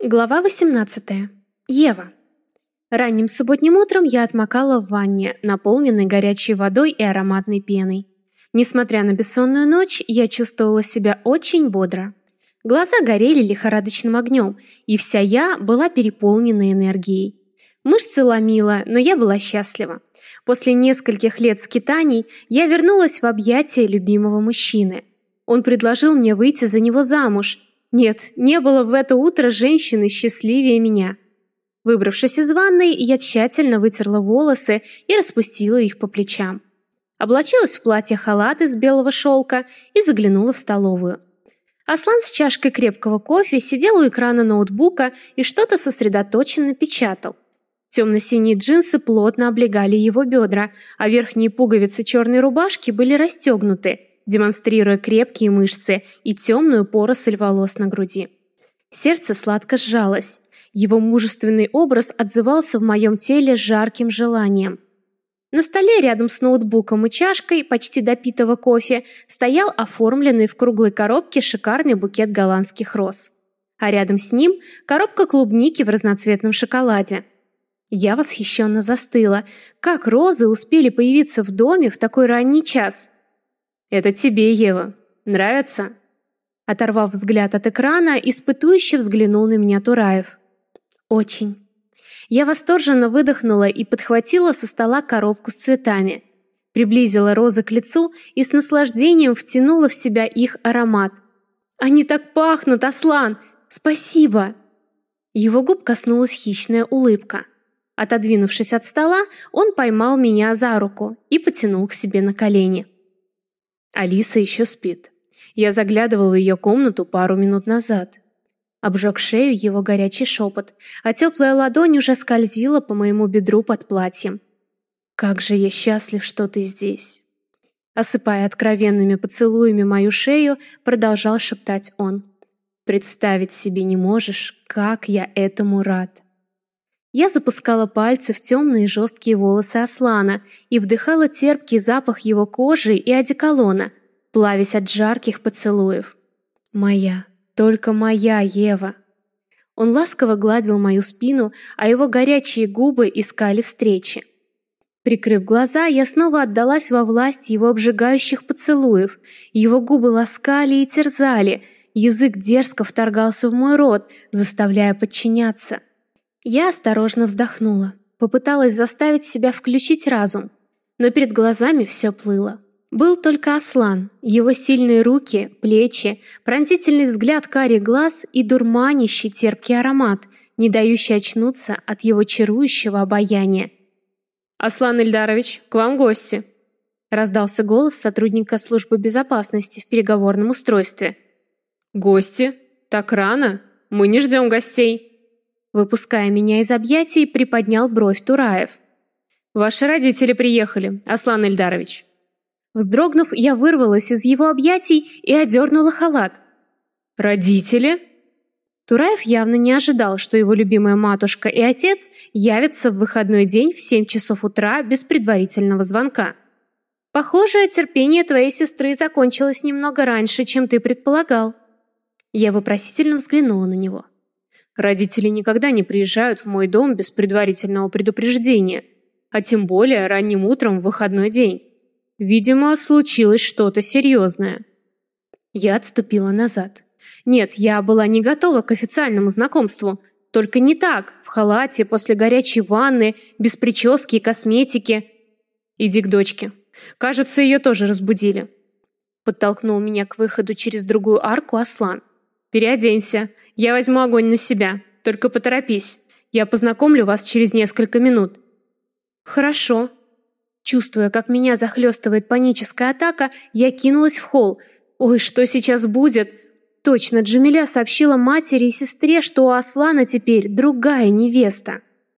Глава 18. Ева. Ранним субботним утром я отмокала в ванне, наполненной горячей водой и ароматной пеной. Несмотря на бессонную ночь, я чувствовала себя очень бодро. Глаза горели лихорадочным огнем, и вся я была переполнена энергией. Мышцы ломила, но я была счастлива. После нескольких лет скитаний я вернулась в объятия любимого мужчины. Он предложил мне выйти за него замуж – нет, не было в это утро женщины счастливее меня. Выбравшись из ванной, я тщательно вытерла волосы и распустила их по плечам. Облачилась в платье-халат из белого шелка и заглянула в столовую. Аслан с чашкой крепкого кофе сидел у экрана ноутбука и что-то сосредоточенно печатал. Темно-синие джинсы плотно облегали его бедра, а верхние пуговицы черной рубашки были расстегнуты – демонстрируя крепкие мышцы и темную поросль волос на груди. Сердце сладко сжалось. Его мужественный образ отзывался в моем теле жарким желанием. На столе рядом с ноутбуком и чашкой почти допитого кофе стоял оформленный в круглой коробке шикарный букет голландских роз. А рядом с ним коробка клубники в разноцветном шоколаде. Я восхищенно застыла. Как розы успели появиться в доме в такой ранний час? «Это тебе, Ева. Нравится?» Оторвав взгляд от экрана, испытующе взглянул на меня Тураев. «Очень». Я восторженно выдохнула и подхватила со стола коробку с цветами. Приблизила розы к лицу и с наслаждением втянула в себя их аромат. «Они так пахнут, Аслан! Спасибо!» Его губ коснулась хищная улыбка. Отодвинувшись от стола, он поймал меня за руку и потянул к себе на колени. Алиса еще спит. Я заглядывал в ее комнату пару минут назад. Обжег шею его горячий шепот, а теплая ладонь уже скользила по моему бедру под платьем. «Как же я счастлив, что ты здесь!» Осыпая откровенными поцелуями мою шею, продолжал шептать он. «Представить себе не можешь, как я этому рад!» Я запускала пальцы в темные жесткие волосы Аслана и вдыхала терпкий запах его кожи и одеколона, плавясь от жарких поцелуев. «Моя, только моя Ева!» Он ласково гладил мою спину, а его горячие губы искали встречи. Прикрыв глаза, я снова отдалась во власть его обжигающих поцелуев. Его губы ласкали и терзали, язык дерзко вторгался в мой рот, заставляя подчиняться. Я осторожно вздохнула, попыталась заставить себя включить разум, но перед глазами все плыло. Был только Аслан, его сильные руки, плечи, пронзительный взгляд карих глаз и дурманящий терпкий аромат, не дающий очнуться от его чарующего обаяния. «Аслан Ильдарович, к вам гости!» раздался голос сотрудника службы безопасности в переговорном устройстве. «Гости? Так рано? Мы не ждем гостей!» Выпуская меня из объятий, приподнял бровь Тураев. «Ваши родители приехали, Аслан Эльдарович». Вздрогнув, я вырвалась из его объятий и одернула халат. «Родители?» Тураев явно не ожидал, что его любимая матушка и отец явятся в выходной день в 7 часов утра без предварительного звонка. «Похоже, терпение твоей сестры закончилось немного раньше, чем ты предполагал». Я вопросительно взглянула на него. Родители никогда не приезжают в мой дом без предварительного предупреждения, а тем более ранним утром в выходной день. Видимо, случилось что-то серьезное. Я отступила назад. Нет, я была не готова к официальному знакомству. Только не так, в халате, после горячей ванны, без прически и косметики. Иди к дочке. Кажется, ее тоже разбудили. Подтолкнул меня к выходу через другую арку Аслан. Переоденься. Я возьму огонь на себя. Только поторопись. Я познакомлю вас через несколько минут. Хорошо. Чувствуя, как меня захлестывает паническая атака, я кинулась в холл. Ой, что сейчас будет? Точно, Джамиля сообщила матери и сестре, что у Аслана теперь другая невеста.